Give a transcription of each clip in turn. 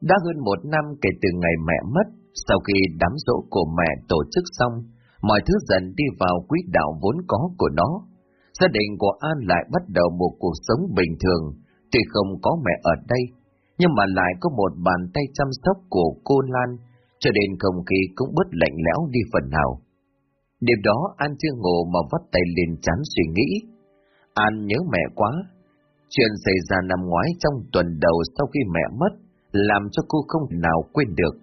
Đã hơn một năm kể từ ngày mẹ mất, sau khi đám dỗ của mẹ tổ chức xong, mọi thứ dần đi vào quỹ đạo vốn có của nó. Gia đình của An lại bắt đầu một cuộc sống bình thường, tuy không có mẹ ở đây, nhưng mà lại có một bàn tay chăm sóc của cô Lan, cho nên không khí cũng bớt lạnh lẽo đi phần nào. Đêm đó An chưa ngủ mà vắt tay lên chán suy nghĩ. An nhớ mẹ quá. Chuyện xảy ra năm ngoái trong tuần đầu sau khi mẹ mất, làm cho cô không nào quên được.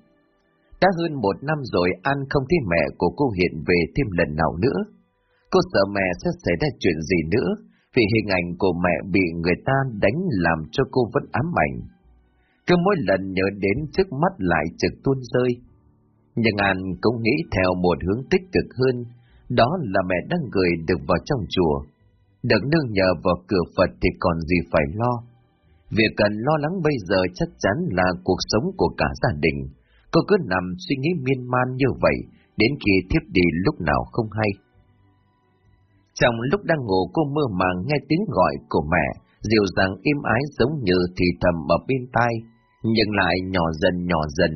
Đã hơn một năm rồi An không thấy mẹ của cô hiện về thêm lần nào nữa. Cô sợ mẹ sẽ xảy ra chuyện gì nữa, vì hình ảnh của mẹ bị người ta đánh làm cho cô vẫn ám ảnh. Cứ mỗi lần nhớ đến trước mắt lại trực tuôn rơi. Nhưng An cũng nghĩ theo một hướng tích cực hơn, đó là mẹ đang gửi được vào trong chùa. Được nương nhờ vào cửa Phật thì còn gì phải lo. Việc cần lo lắng bây giờ chắc chắn là cuộc sống của cả gia đình. Cô cứ nằm suy nghĩ miên man như vậy, đến khi thiếp đi lúc nào không hay. Trong lúc đang ngủ cô mơ màng nghe tiếng gọi của mẹ, dịu dàng im ái giống như thì thầm ở bên tai, nhưng lại nhỏ dần nhỏ dần.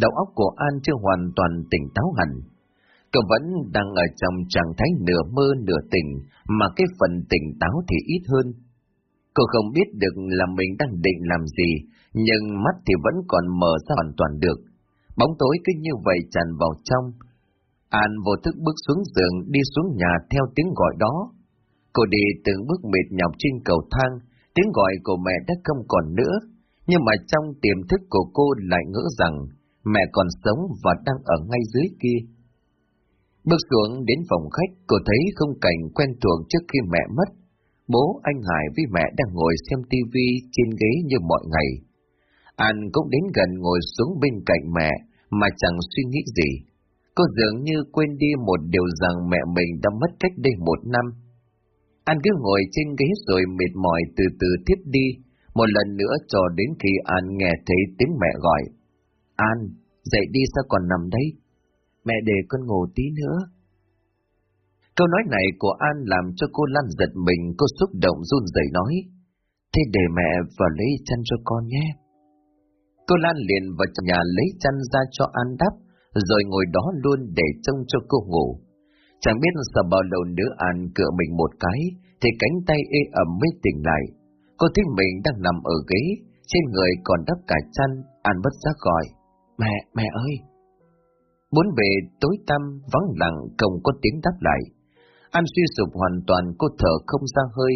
Đầu óc của An chưa hoàn toàn tỉnh táo hẳn. Cậu vẫn đang ở trong trạng thái nửa mơ nửa tỉnh, mà cái phần tỉnh táo thì ít hơn. Cô không biết được là mình đang định làm gì, nhưng mắt thì vẫn còn mở ra hoàn toàn được. Bóng tối cứ như vậy tràn vào trong. An vô thức bước xuống giường đi xuống nhà theo tiếng gọi đó. Cô đi từng bước mệt nhọc trên cầu thang, tiếng gọi của mẹ đã không còn nữa, nhưng mà trong tiềm thức của cô lại ngỡ rằng mẹ còn sống và đang ở ngay dưới kia. Bước xuống đến phòng khách, cô thấy không cảnh quen thuộc trước khi mẹ mất. Bố, anh Hải với mẹ đang ngồi xem tivi trên ghế như mọi ngày. An cũng đến gần ngồi xuống bên cạnh mẹ mà chẳng suy nghĩ gì. Cô dường như quên đi một điều rằng mẹ mình đã mất cách đây một năm. An cứ ngồi trên ghế rồi mệt mỏi từ từ tiếp đi, một lần nữa cho đến khi An nghe thấy tiếng mẹ gọi. An, dậy đi sao còn nằm đấy? Mẹ để con ngủ tí nữa. Câu nói này của An làm cho cô Lan giật mình, cô xúc động run rẩy nói. Thế để mẹ vào lấy chăn cho con nhé. Cô Lan liền vào nhà lấy chăn ra cho An đắp, rồi ngồi đó luôn để trông cho cô ngủ. Chẳng biết sao bao lâu nữa An cựa mình một cái, thì cánh tay ê ẩm mới tỉnh lại. Cô thấy mình đang nằm ở ghế, trên người còn đắp cả chăn, An bất giác gọi. Mẹ, mẹ ơi! Muốn về tối tăm, vắng lặng, không có tiếng đáp lại. An suy sụp hoàn toàn, cô thở không ra hơi,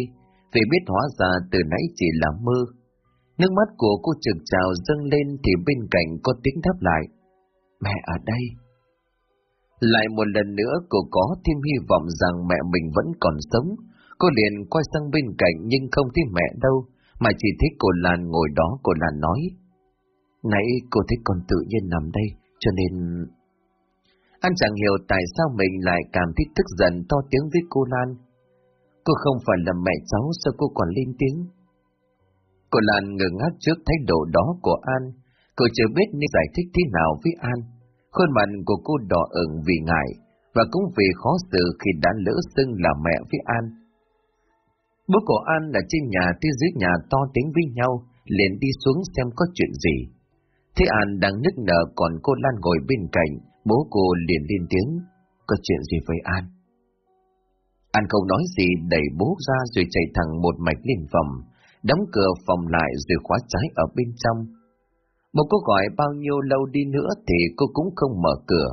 vì biết hóa ra từ nãy chỉ là mơ. Nước mắt của cô trực trào dâng lên thì bên cạnh có tiếng đáp lại. Mẹ ở đây. Lại một lần nữa cô có thêm hy vọng rằng mẹ mình vẫn còn sống. Cô liền quay sang bên cạnh nhưng không thấy mẹ đâu, mà chỉ thấy cô Lan ngồi đó cô Lan nói. Nãy cô thấy con tự nhiên nằm đây, cho nên... Anh chẳng hiểu tại sao mình lại cảm thấy tức giận to tiếng với cô Lan. Cô không phải là mẹ cháu sao cô còn lên tiếng? Cô Lan ngừng ngác trước thái độ đó của An. Cô chưa biết nên giải thích thế nào với An. Khuôn mặt của cô đỏ ửng vì ngại, và cũng vì khó xử khi đã lỡ xưng là mẹ với An. Bố của An là trên nhà phía dưới nhà to tiếng với nhau, liền đi xuống xem có chuyện gì. Thế An đang nức nở còn cô Lan ngồi bên cạnh, bố cô liền lên tiếng, có chuyện gì với An? An không nói gì đẩy bố ra rồi chạy thẳng một mạch lên phòng, đóng cửa phòng lại rồi khóa trái ở bên trong. Một cô gọi bao nhiêu lâu đi nữa thì cô cũng không mở cửa.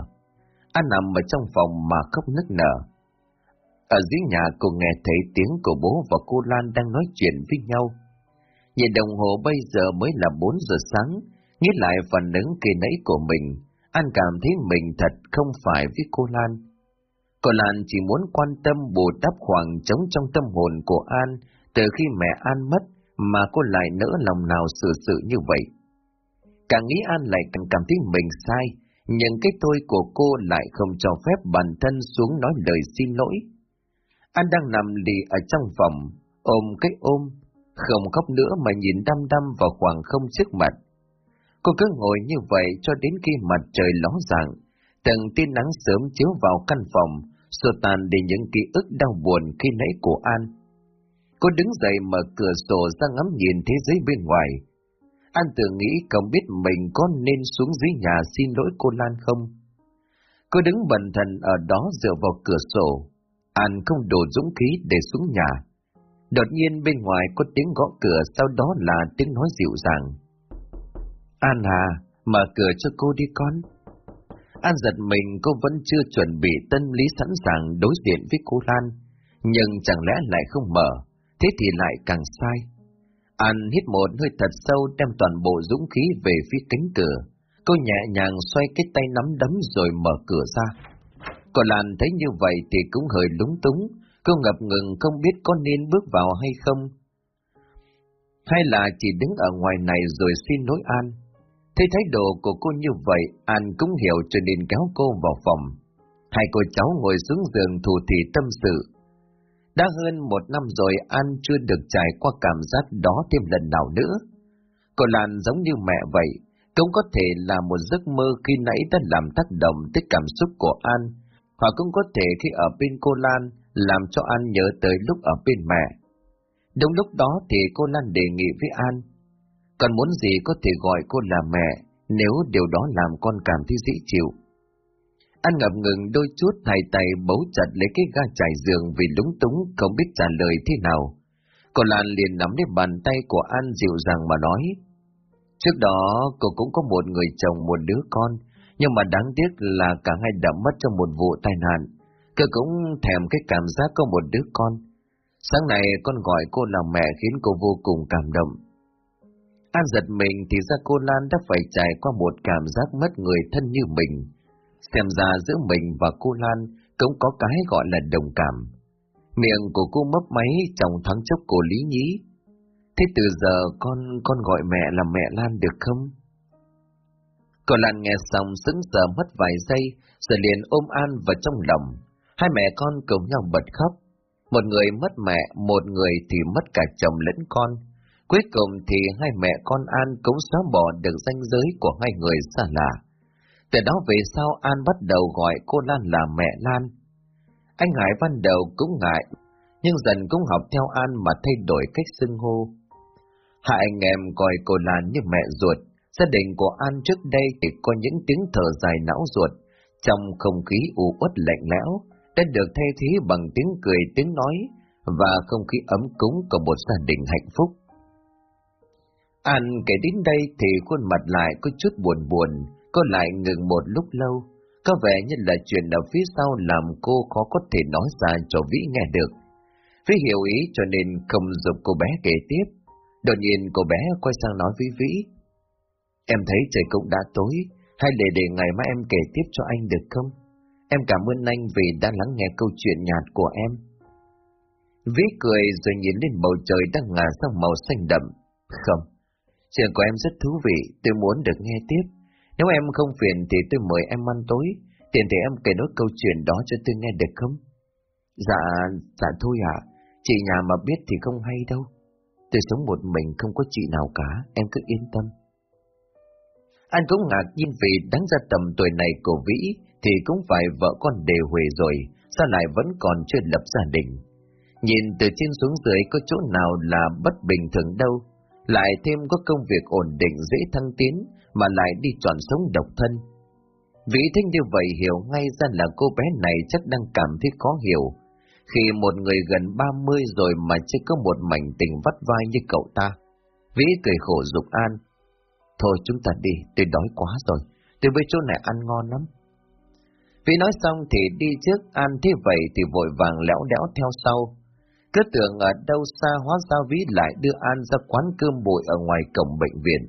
An nằm ở trong phòng mà khóc nức nở. Ở dưới nhà cô nghe thấy tiếng của bố và cô Lan đang nói chuyện với nhau. Nhìn đồng hồ bây giờ mới là 4 giờ sáng, nghĩ lại phần ứng kỳ nãy của mình, An cảm thấy mình thật không phải với cô Lan. Cô Lan chỉ muốn quan tâm bù đắp khoảng trống trong tâm hồn của An từ khi mẹ An mất mà cô lại nỡ lòng nào xử sự như vậy. Càng nghĩ An lại càng cảm thấy mình sai, nhưng cái tôi của cô lại không cho phép bản thân xuống nói lời xin lỗi. An đang nằm lì ở trong phòng, ôm cái ôm, không khóc nữa mà nhìn đăm đăm vào khoảng không trước mặt. Cô cứ ngồi như vậy cho đến khi mặt trời ló dạng, từng tia nắng sớm chiếu vào căn phòng, xua tan đi những ký ức đau buồn khi nãy của An. Cô đứng dậy mở cửa sổ ra ngắm nhìn thế giới bên ngoài. An tự nghĩ không biết mình có nên xuống dưới nhà xin lỗi cô Lan không. Cô đứng bần thần ở đó dựa vào cửa sổ. An không đủ dũng khí để xuống nhà. Đột nhiên bên ngoài có tiếng gõ cửa, sau đó là tiếng nói dịu dàng. An hà mở cửa cho cô đi con. An giật mình cô vẫn chưa chuẩn bị tâm lý sẵn sàng đối diện với cô Lan, nhưng chẳng lẽ lại không mở, thế thì lại càng sai. An hít một hơi thật sâu đem toàn bộ dũng khí về phía cánh cửa. Cô nhẹ nhàng xoay cái tay nắm đấm rồi mở cửa ra. Cô Lan thấy như vậy thì cũng hơi lúng túng, cô ngập ngừng không biết có nên bước vào hay không. Hay là chỉ đứng ở ngoài này rồi xin lỗi An. Thấy thái độ của cô như vậy, An cũng hiểu cho nên kéo cô vào phòng. Hai cô cháu ngồi xuống giường thủ thị tâm sự. Đã hơn một năm rồi An chưa được trải qua cảm giác đó thêm lần nào nữa. Cô Lan giống như mẹ vậy, cũng có thể là một giấc mơ khi nãy đã làm tác động tới cảm xúc của An, hoặc cũng có thể khi ở bên cô Lan làm cho An nhớ tới lúc ở bên mẹ. Đúng lúc đó thì cô Lan đề nghị với An, còn muốn gì có thể gọi cô là mẹ, nếu điều đó làm con cảm thấy dễ chịu. anh ngập ngừng đôi chút hai tay bấu chặt lấy cái ga trải giường vì lúng túng không biết trả lời thế nào. Cô Lan liền nắm lấy bàn tay của An dịu dàng mà nói. Trước đó cô cũng có một người chồng một đứa con, nhưng mà đáng tiếc là cả hai đã mất trong một vụ tai nạn. Cô cũng thèm cái cảm giác có một đứa con. Sáng nay con gọi cô là mẹ khiến cô vô cùng cảm động. An giật mình thì ra cô Lan đã phải trải qua một cảm giác mất người thân như mình. Xem ra giữa mình và cô Lan cũng có cái gọi là đồng cảm. Miệng của cô mấp máy trong thắng chốc cô Lý Nhí. Thế từ giờ con con gọi mẹ là mẹ Lan được không? Cô Lan nghe xong sững sờ mất vài giây, rồi liền ôm An vào trong lòng. Hai mẹ con cùng nhau bật khóc. Một người mất mẹ, một người thì mất cả chồng lẫn con. Cuối cùng thì hai mẹ con An cũng xóa bỏ được danh giới của hai người xa lạ. Từ đó về sau An bắt đầu gọi cô Lan là mẹ Lan. Anh Hải ban đầu cũng ngại, nhưng dần cũng học theo An mà thay đổi cách xưng hô. Hai anh em coi cô Lan như mẹ ruột, gia đình của An trước đây chỉ có những tiếng thở dài não ruột, trong không khí u uất lạnh lẽo, đã được thay thế bằng tiếng cười tiếng nói và không khí ấm cúng của một gia đình hạnh phúc. An kể đến đây thì khuôn mặt lại có chút buồn buồn, cô lại ngừng một lúc lâu, có vẻ như là chuyện ở phía sau làm cô khó có thể nói ra cho Vĩ nghe được. Vĩ hiểu ý cho nên không giúp cô bé kể tiếp. Đột nhiên cô bé quay sang nói với Vĩ. Em thấy trời cũng đã tối, hay để để ngày mai em kể tiếp cho anh được không? Em cảm ơn anh vì đã lắng nghe câu chuyện nhạt của em. Vĩ cười rồi nhìn lên bầu trời đang ngả sang màu xanh đậm. Không, Chuyện của em rất thú vị, tôi muốn được nghe tiếp. Nếu em không phiền thì tôi mời em ăn tối, tiền thì em kể nốt câu chuyện đó cho tôi nghe được không? Dạ, dạ thôi ạ, chị nhà mà biết thì không hay đâu. Tôi sống một mình không có chị nào cả, em cứ yên tâm. Anh cũng ngạc nhiên vì đáng ra tầm tuổi này của Vĩ thì cũng phải vợ con đều huề rồi, sao lại vẫn còn chưa lập gia đình. Nhìn từ trên xuống dưới có chỗ nào là bất bình thường đâu, lại thêm có công việc ổn định dễ thăng tiến, mà lại đi chọn sống độc thân. Vĩ Thanh như vậy hiểu ngay ra là cô bé này chắc đang cảm thấy khó hiểu, khi một người gần 30 rồi mà chưa có một mảnh tình vắt vai như cậu ta. Vĩ cười khổ dục an. Thôi chúng ta đi, tôi đói quá rồi, tôi với chỗ này ăn ngon lắm. Vĩ nói xong thì đi trước, An thế vậy thì vội vàng lẽo đẽo theo sau, cứ tưởng ở đâu xa hóa ra ví lại đưa An ra quán cơm bụi ở ngoài cổng bệnh viện.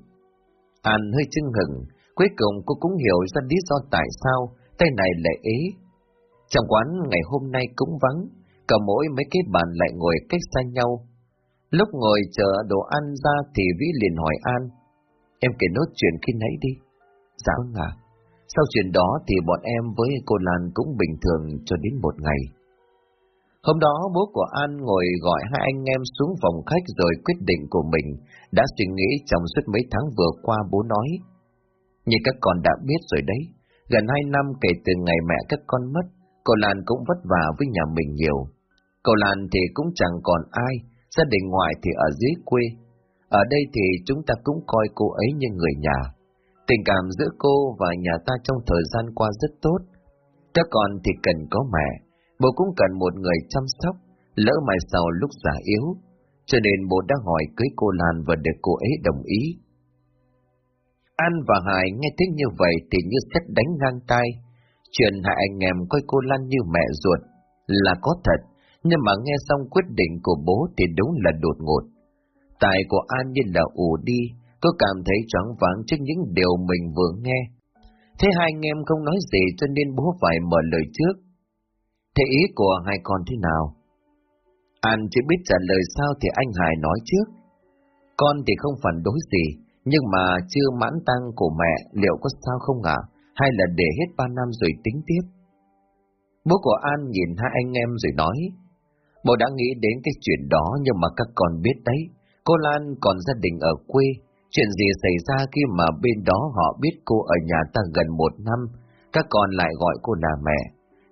An hơi chưng hừng, cuối cùng cô cũng hiểu ra lý do tại sao tay này lại ế. Trong quán ngày hôm nay cũng vắng, cả mỗi mấy cái bàn lại ngồi cách xa nhau. Lúc ngồi chờ đồ ăn ra thì Vĩ liền hỏi An, em kể nốt chuyện khi nãy đi. Dạ vâng à, sau chuyện đó thì bọn em với cô Lan cũng bình thường cho đến một ngày. Hôm đó bố của An ngồi gọi hai anh em xuống phòng khách rồi quyết định của mình, đã suy nghĩ trong suốt mấy tháng vừa qua bố nói. Như các con đã biết rồi đấy, gần hai năm kể từ ngày mẹ các con mất, cô Lan cũng vất vả với nhà mình nhiều. Cô Lan thì cũng chẳng còn ai, gia đình ngoại thì ở dưới quê. Ở đây thì chúng ta cũng coi cô ấy như người nhà. Tình cảm giữa cô và nhà ta trong thời gian qua rất tốt. Các con thì cần có mẹ, bố cũng cần một người chăm sóc, lỡ mai sau lúc già yếu. Cho nên bố đã hỏi cưới cô Lan và được cô ấy đồng ý. An và Hải nghe thấy như vậy thì như xét đánh ngang tay. Chuyện hai anh em coi cô Lan như mẹ ruột là có thật, nhưng mà nghe xong quyết định của bố thì đúng là đột ngột. Tài của An như là ủ đi, có cảm thấy choáng váng trước những điều mình vừa nghe. Thế hai anh em không nói gì cho nên bố phải mở lời trước. Thế ý của hai con thế nào? An chỉ biết trả lời sao thì anh Hải nói trước. Con thì không phản đối gì, nhưng mà chưa mãn tăng của mẹ liệu có sao không ạ? Hay là để hết ba năm rồi tính tiếp? Bố của An nhìn hai anh em rồi nói, Bố đã nghĩ đến cái chuyện đó nhưng mà các con biết đấy, cô Lan còn gia đình ở quê, chuyện gì xảy ra khi mà bên đó họ biết cô ở nhà ta gần một năm, các con lại gọi cô là mẹ.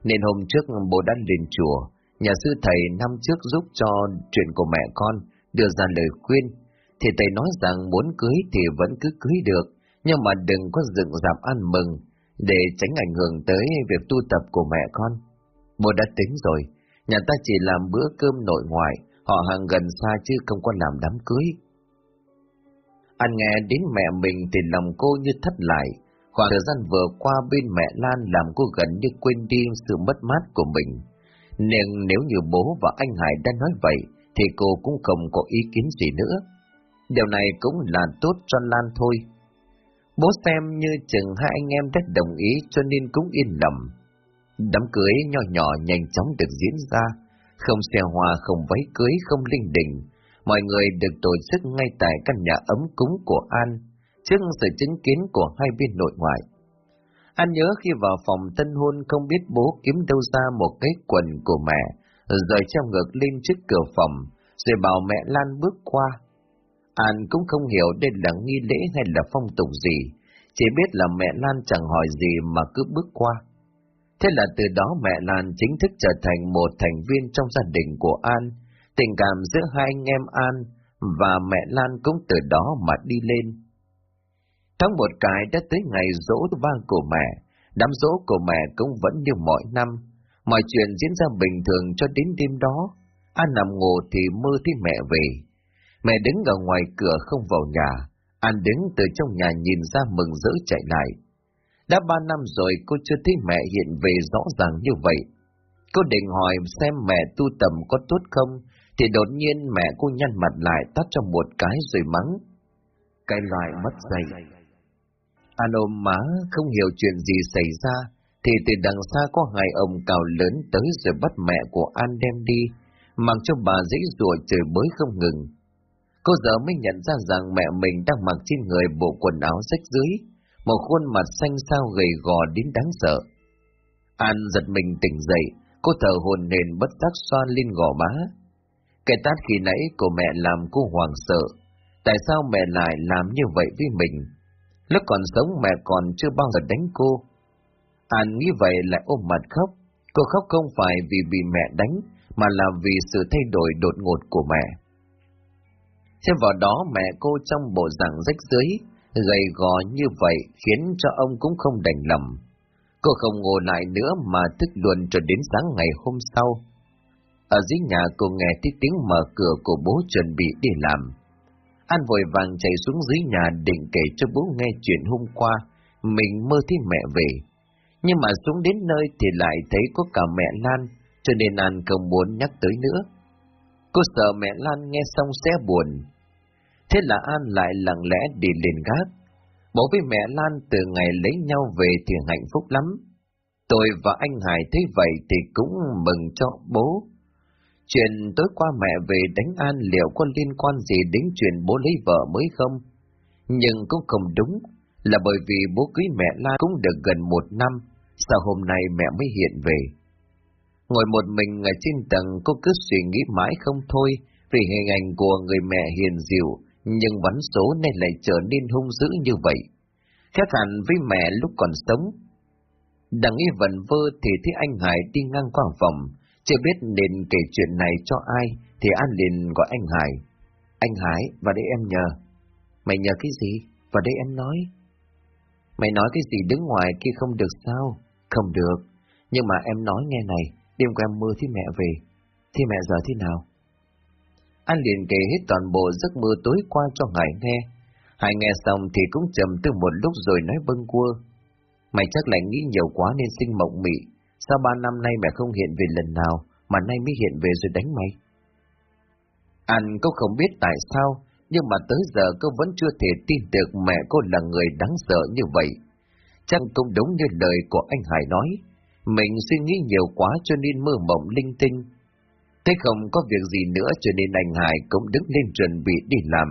Nên hôm trước bố đã lên chùa, nhà sư thầy năm trước giúp cho chuyện của mẹ con, đưa ra lời khuyên, thì thầy nói rằng muốn cưới thì vẫn cứ cưới được, nhưng mà đừng có dựng dạp ăn mừng, để tránh ảnh hưởng tới việc tu tập của mẹ con. Bố đã tính rồi, nhà ta chỉ làm bữa cơm nội ngoại, họ hàng gần xa chứ không có làm đám cưới. Anh nghe đến mẹ mình thì lòng cô như thất lại, khoảng thời gian vừa qua bên mẹ Lan làm cô gần như quên đi sự mất mát của mình. Nên nếu như bố và anh Hải đã nói vậy, thì cô cũng không có ý kiến gì nữa. Điều này cũng là tốt cho Lan thôi. Bố xem như chừng hai anh em đã đồng ý cho nên cũng yên lòng. Đám cưới nhỏ nhỏ nhanh chóng được diễn ra, không xe hoa, không váy cưới, không linh đình. Mọi người được tổ chức ngay tại căn nhà ấm cúng của An, trước sự chứng kiến của hai bên nội ngoại. Anh nhớ khi vào phòng tân hôn không biết bố kiếm đâu ra một cái quần của mẹ, rồi treo ngược lên trước cửa phòng, rồi bảo mẹ Lan bước qua. An cũng không hiểu đây là nghi lễ hay là phong tục gì, chỉ biết là mẹ Lan chẳng hỏi gì mà cứ bước qua. Thế là từ đó mẹ Lan chính thức trở thành một thành viên trong gia đình của An, tình cảm giữa hai anh em An và mẹ Lan cũng từ đó mà đi lên. Tháng một cái đã tới ngày dỗ vang của mẹ, đám dỗ của mẹ cũng vẫn như mọi năm, mọi chuyện diễn ra bình thường cho đến đêm đó. An nằm ngủ thì mơ thấy mẹ về. Mẹ đứng ở ngoài cửa không vào nhà, An đứng từ trong nhà nhìn ra mừng rỡ chạy lại. Đã ba năm rồi cô chưa thấy mẹ hiện về rõ ràng như vậy. Cô định hỏi xem mẹ tu tầm có tốt không, thì đột nhiên mẹ cô nhăn mặt lại tắt cho một cái rồi mắng. Cái loại mất dạy. An ôm má không hiểu chuyện gì xảy ra, thì từ đằng xa có hai ông cào lớn tới rồi bắt mẹ của An đem đi, mặc cho bà dãy rùa trời bới không ngừng. Cô giờ mới nhận ra rằng mẹ mình đang mặc trên người bộ quần áo rách dưới, một khuôn mặt xanh xao gầy gò đến đáng sợ. An giật mình tỉnh dậy, cô thở hồn nền bất giác xoan lên gò má. Cái tát khi nãy của mẹ làm cô hoàng sợ. Tại sao mẹ lại làm như vậy với mình? Lúc còn sống mẹ còn chưa bao giờ đánh cô. An nghĩ vậy lại ôm mặt khóc. Cô khóc không phải vì bị mẹ đánh, mà là vì sự thay đổi đột ngột của mẹ. Thêm vào đó mẹ cô trong bộ dạng rách dưới, gầy gò như vậy khiến cho ông cũng không đành lòng. Cô không ngồi lại nữa mà thức luôn cho đến sáng ngày hôm sau. Ở dưới nhà cô nghe thấy tiếng mở cửa của bố chuẩn bị đi làm. An vội vàng chạy xuống dưới nhà định kể cho bố nghe chuyện hôm qua, mình mơ thấy mẹ về. Nhưng mà xuống đến nơi thì lại thấy có cả mẹ Lan, cho nên An không muốn nhắc tới nữa. Cô sợ mẹ Lan nghe xong sẽ buồn. Thế là An lại lặng lẽ đi lên gác. Bố với mẹ Lan từ ngày lấy nhau về thì hạnh phúc lắm. Tôi và anh Hải thấy vậy thì cũng mừng cho bố. Chuyện tối qua mẹ về đánh An liệu có liên quan gì đến chuyện bố lấy vợ mới không? Nhưng cũng không đúng, là bởi vì bố cưới mẹ Lan cũng được gần một năm, sao hôm nay mẹ mới hiện về. Ngồi một mình ở trên tầng cô cứ suy nghĩ mãi không thôi vì hình ảnh của người mẹ hiền dịu nhưng bắn số nên lại trở nên hung dữ như vậy. Khác hẳn với mẹ lúc còn sống. Đằng y vần vơ thì thấy anh Hải đi ngang qua phòng, chưa biết nên kể chuyện này cho ai thì An liền gọi anh Hải. Anh Hải, và đây em nhờ. Mày nhờ cái gì? và đây em nói. Mày nói cái gì đứng ngoài kia không được sao? Không được. Nhưng mà em nói nghe này, đêm qua em mơ thấy mẹ về. Thì mẹ giờ thế nào? an liền kể hết toàn bộ giấc mơ tối qua cho Hải nghe. Hải nghe xong thì cũng trầm tư một lúc rồi nói bâng quơ. Mày chắc lại nghĩ nhiều quá nên sinh mộng mị. Sao ba năm nay mẹ không hiện về lần nào, mà nay mới hiện về rồi đánh mày? Anh có không biết tại sao, nhưng mà tới giờ cô vẫn chưa thể tin được mẹ cô là người đáng sợ như vậy. Chắc cũng đúng như lời của anh Hải nói. Mình suy nghĩ nhiều quá cho nên mơ mộng linh tinh. Thế không có việc gì nữa cho nên anh Hải cũng đứng lên chuẩn bị đi làm.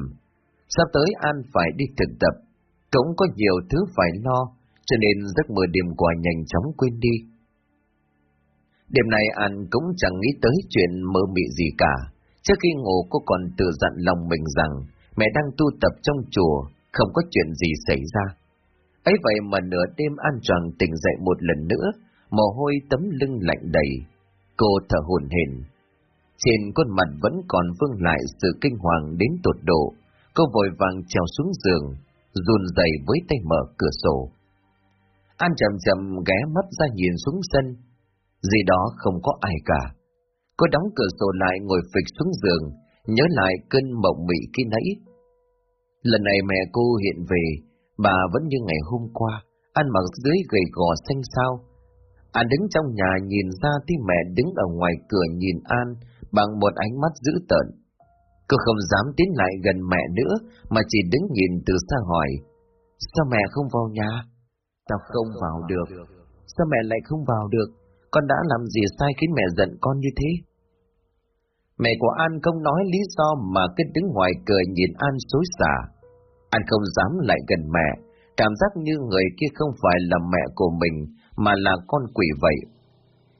Sắp tới An phải đi thực tập, cũng có nhiều thứ phải lo, cho nên giấc mơ đêm qua nhanh chóng quên đi. Đêm nay An cũng chẳng nghĩ tới chuyện mơ mị gì cả. Trước khi ngủ cô còn tự dặn lòng mình rằng mẹ đang tu tập trong chùa, không có chuyện gì xảy ra. ấy vậy mà nửa đêm An tròn tỉnh dậy một lần nữa, mồ hôi tấm lưng lạnh đầy. Cô thở hồn hển, trên khuôn mặt vẫn còn vương lại sự kinh hoàng đến tột độ. Cô vội vàng trèo xuống giường, run rẩy với tay mở cửa sổ. An chậm chậm ghé mắt ra nhìn xuống sân. Gì đó không có ai cả. Cô đóng cửa sổ lại ngồi phịch xuống giường, nhớ lại cơn mộng mị khi nãy. Lần này mẹ cô hiện về, bà vẫn như ngày hôm qua, ăn mặc dưới gầy gò xanh xao. An đứng trong nhà nhìn ra tí mẹ đứng ở ngoài cửa nhìn An, bằng một ánh mắt dữ tợn. Cô không dám tiến lại gần mẹ nữa, mà chỉ đứng nhìn từ xa hỏi. Sao mẹ không vào nhà? Tao không vào được. Sao mẹ lại không vào được? Con đã làm gì sai khiến mẹ giận con như thế? Mẹ của An không nói lý do mà cứ đứng ngoài cười nhìn An xối xả. An không dám lại gần mẹ, cảm giác như người kia không phải là mẹ của mình, mà là con quỷ vậy.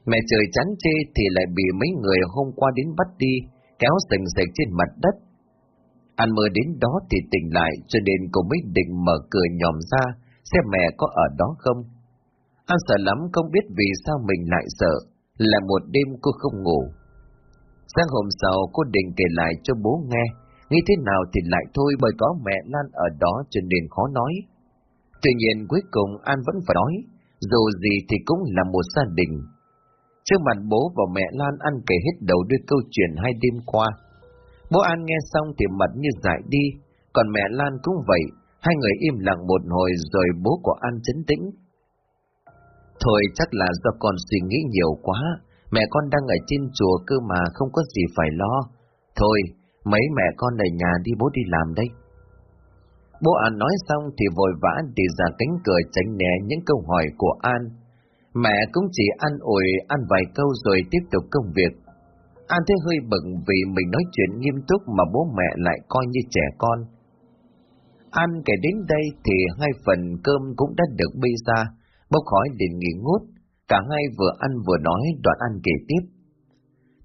Mẹ trời chán chê thì lại bị mấy người hôm qua đến bắt đi, kéo sình sạch trên mặt đất. An mơ đến đó thì tỉnh lại cho nên cô mới định mở cửa nhòm ra, xem mẹ có ở đó không. An sợ lắm không biết vì sao mình lại sợ, là một đêm cô không ngủ. Sáng hôm sau cô định kể lại cho bố nghe, nghĩ thế nào thì lại thôi bởi có mẹ Lan ở đó cho nên khó nói. Tuy nhiên cuối cùng An vẫn phải nói, dù gì thì cũng là một gia đình, Trước mặt bố và mẹ Lan ăn kể hết đầu đuôi câu chuyện hai đêm qua. Bố An nghe xong thì mặt như dại đi, còn mẹ Lan cũng vậy, hai người im lặng một hồi rồi bố của An chấn tĩnh. Thôi chắc là do con suy nghĩ nhiều quá, mẹ con đang ở trên chùa cơ mà không có gì phải lo. Thôi, mấy mẹ con ở nhà đi bố đi làm đây. Bố An nói xong thì vội vã đi ra cánh cửa tránh né những câu hỏi của An. Mẹ cũng chỉ ăn ủi ăn vài câu rồi tiếp tục công việc. An thấy hơi bận vì mình nói chuyện nghiêm túc mà bố mẹ lại coi như trẻ con. An kể đến đây thì hai phần cơm cũng đã được bê ra, bốc khói đến nghỉ ngút. Cả hai vừa ăn vừa nói đoạn ăn kể tiếp.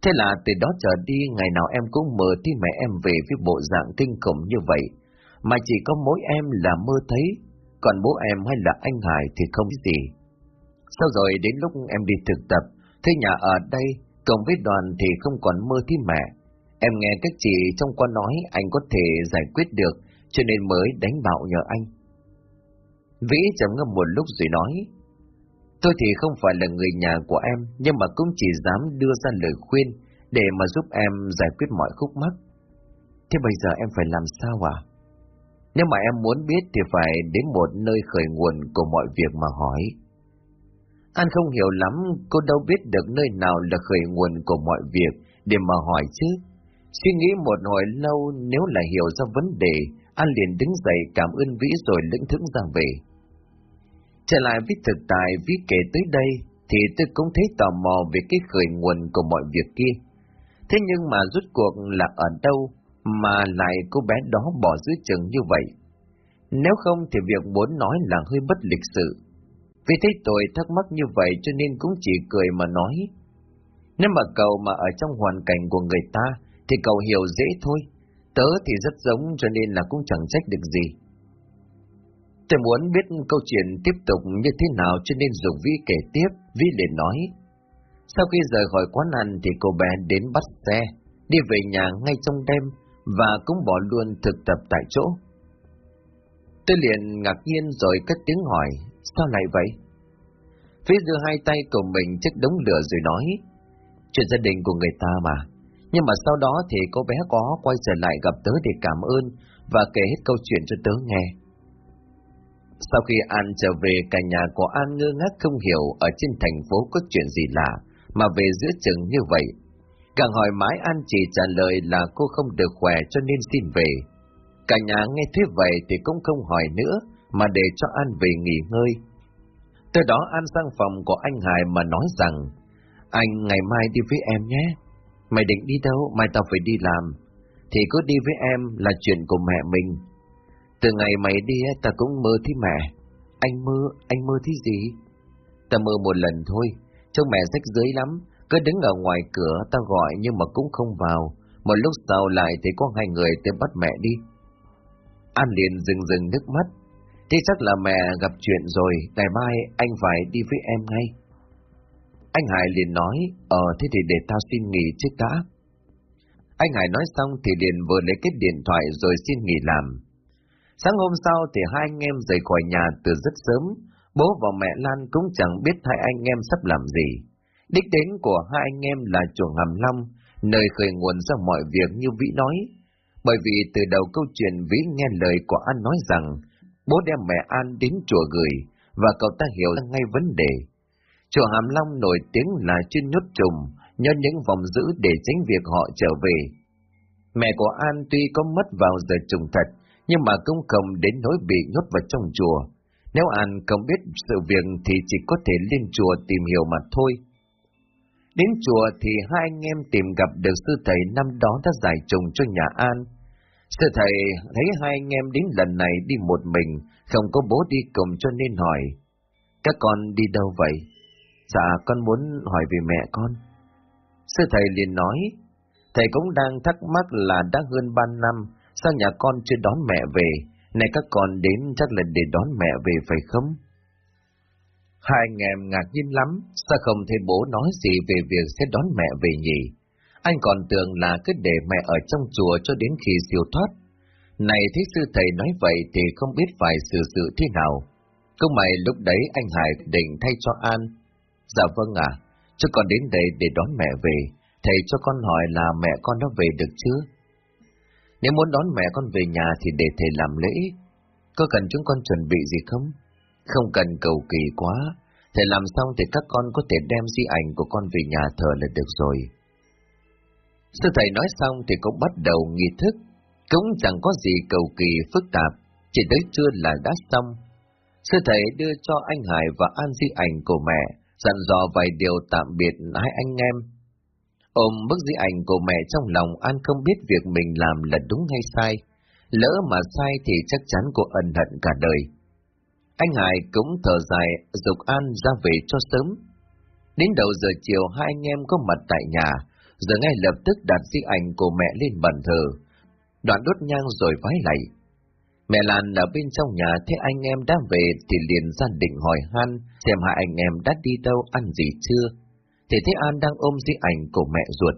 Thế là từ đó trở đi ngày nào em cũng mơ thấy mẹ em về với bộ dạng kinh khủng như vậy, mà chỉ có mỗi em là mơ thấy, còn bố em hay là anh Hải thì không biết gì. Sau rồi đến lúc em đi thực tập, thấy nhà ở đây, cộng với đoàn thì không còn mơ thấy mẹ. Em nghe các chị trong qua nói anh có thể giải quyết được, cho nên mới đánh bạo nhờ anh. Vĩ trầm ngâm một lúc rồi nói, Tôi thì không phải là người nhà của em, nhưng mà cũng chỉ dám đưa ra lời khuyên để mà giúp em giải quyết mọi khúc mắc. Thế bây giờ em phải làm sao à? Nếu mà em muốn biết thì phải đến một nơi khởi nguồn của mọi việc mà hỏi. An không hiểu lắm, cô đâu biết được nơi nào là khởi nguồn của mọi việc để mà hỏi chứ. Suy nghĩ một hồi lâu nếu là hiểu ra vấn đề, An liền đứng dậy cảm ơn Vĩ rồi lững thững ra về. Trở lại với thực tại vì kể tới đây, thì tôi cũng thấy tò mò về cái khởi nguồn của mọi việc kia. Thế nhưng mà rút cuộc là ở đâu mà lại cô bé đó bỏ dưới chừng như vậy? Nếu không thì việc muốn nói là hơi bất lịch sự. Vì thấy tôi thắc mắc như vậy cho nên cũng chỉ cười mà nói. Nếu mà cậu mà ở trong hoàn cảnh của người ta, thì cậu hiểu dễ thôi. Tớ thì rất giống cho nên là cũng chẳng trách được gì. Tôi muốn biết câu chuyện tiếp tục như thế nào cho nên dùng Vi kể tiếp, Vi liền nói. Sau khi rời khỏi quán ăn thì cô bé đến bắt xe, đi về nhà ngay trong đêm, và cũng bỏ luôn thực tập tại chỗ. Tôi liền ngạc nhiên rồi cất tiếng hỏi, sao lại vậy? Phía đưa hai tay của mình trước đống lửa rồi nói, chuyện gia đình của người ta mà. Nhưng mà sau đó thì cô bé có quay trở lại gặp tớ để cảm ơn và kể hết câu chuyện cho tớ nghe. Sau khi An trở về, cả nhà của An ngơ ngác không hiểu ở trên thành phố có chuyện gì lạ, mà về giữa chừng như vậy. Càng hỏi mãi An chỉ trả lời là cô không được khỏe cho nên xin về. Cả nhà nghe thế vậy thì cũng không hỏi nữa, mà để cho An về nghỉ ngơi. Từ đó An sang phòng của anh Hải mà nói rằng, anh ngày mai đi với em nhé. Mày định đi đâu, mai tao phải đi làm. Thì cứ đi với em là chuyện của mẹ mình. Từ ngày mày đi, ta cũng mơ thấy mẹ. Anh mơ, anh mơ thấy gì? Ta mơ một lần thôi, trông mẹ rách dưới lắm, cứ đứng ở ngoài cửa ta gọi nhưng mà cũng không vào. Một lúc sau lại thấy có hai người tới bắt mẹ đi. An liền dừng dừng nước mắt. Thế chắc là mẹ gặp chuyện rồi, ngày mai anh phải đi với em ngay. Anh Hải liền nói, ờ thế thì để tao xin nghỉ trước đã. Anh Hải nói xong thì liền vừa lấy cái điện thoại rồi xin nghỉ làm. Sáng hôm sau thì hai anh em rời khỏi nhà từ rất sớm, bố và mẹ Lan cũng chẳng biết hai anh em sắp làm gì. Đích đến của hai anh em là chùa Hàm Long, nơi khởi nguồn ra mọi việc như Vĩ nói. Bởi vì từ đầu câu chuyện Vĩ nghe lời của An nói rằng, bố đem mẹ An đến chùa gửi, và cậu ta hiểu ngay vấn đề. Chùa Hàm Long nổi tiếng là chuyên nhốt trùng, nhớ những vòng giữ để tránh việc họ trở về. Mẹ của An tuy có mất vào giờ trùng thật, nhưng mà cũng không đến nỗi bị nhốt vào trong chùa. Nếu An không biết sự việc thì chỉ có thể lên chùa tìm hiểu mà thôi. Đến chùa thì hai anh em tìm gặp được sư thầy năm đó đã giải trùng cho nhà An. Sư thầy thấy hai anh em đến lần này đi một mình, không có bố đi cùng cho nên hỏi. Các con đi đâu vậy? Dạ, con muốn hỏi về mẹ con. Sư thầy liền nói, thầy cũng đang thắc mắc là đã hơn ba năm, sao nhà con chưa đón mẹ về, này các con đến chắc là để đón mẹ về phải không? Hai anh em ngạc nhiên lắm, sao không thấy bố nói gì về việc sẽ đón mẹ về nhỉ? Anh còn tưởng là cứ để mẹ ở trong chùa cho đến khi siêu thoát. Này thấy sư thầy nói vậy thì không biết phải xử sự thế nào. Công mày lúc đấy anh Hải định thay cho An. Dạ vâng ạ, à, chứ con đến đây để đón mẹ về. Thầy cho con hỏi là mẹ con đã về được chưa? Nếu muốn đón mẹ con về nhà thì để thầy làm lễ. Có cần chúng con chuẩn bị gì không? Không cần cầu kỳ quá. Thầy làm xong thì các con có thể đem di ảnh của con về nhà thờ là được rồi. Sư thầy nói xong thì cũng bắt đầu nghi thức. Cũng chẳng có gì cầu kỳ phức tạp, chỉ tới trưa là đã xong. Sư thầy đưa cho anh Hải và An di ảnh của mẹ, dặn dò vài điều tạm biệt hai anh em. Ôm bức di ảnh của mẹ trong lòng An không biết việc mình làm là đúng hay sai. Lỡ mà sai thì chắc chắn cô ân hận cả đời. Anh Hải cũng thở dài, dục An ra về cho sớm. Đến đầu giờ chiều hai anh em có mặt tại nhà, giờ ngay lập tức đặt di ảnh của mẹ lên bàn thờ. Đoạn đốt nhang rồi vái lạy. Mẹ Lan ở bên trong nhà thấy anh em đã về thì liền gia định hỏi han xem hai anh em đã đi đâu ăn gì chưa. Thì thấy An đang ôm di ảnh của mẹ ruột.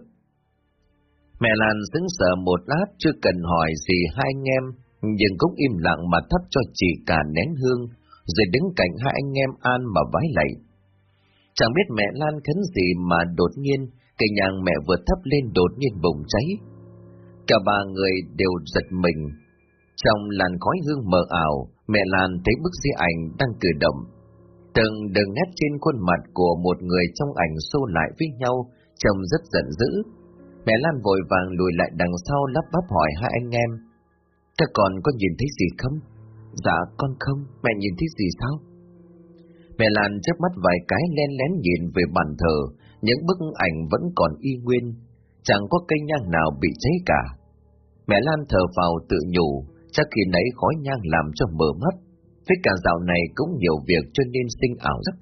Mẹ Lan sững sờ một lát chưa cần hỏi gì hai anh em, nhưng cũng im lặng mà thắp cho chị cả nén hương, rồi đứng cạnh hai anh em An mà vái lạy. Chẳng biết mẹ Lan khấn gì mà đột nhiên, cây nhang mẹ vừa thắp lên đột nhiên bùng cháy. Cả ba người đều giật mình. Trong làn khói hương mờ ảo, mẹ Lan thấy bức di ảnh đang cử động. Từng đường nét trên khuôn mặt của một người trong ảnh xô lại với nhau, trông rất giận dữ. Mẹ Lan vội vàng lùi lại đằng sau lắp bắp hỏi hai anh em. Các con có nhìn thấy gì không? Dạ con không, mẹ nhìn thấy gì sao? Mẹ Lan chớp mắt vài cái len lén nhìn về bàn thờ, những bức ảnh vẫn còn y nguyên, chẳng có cây nhang nào bị cháy cả. Mẹ Lan thở vào tự nhủ, chắc khi nãy khói nhang làm cho mờ mắt, với cả dạo này cũng nhiều việc cho nên sinh ảo giấc.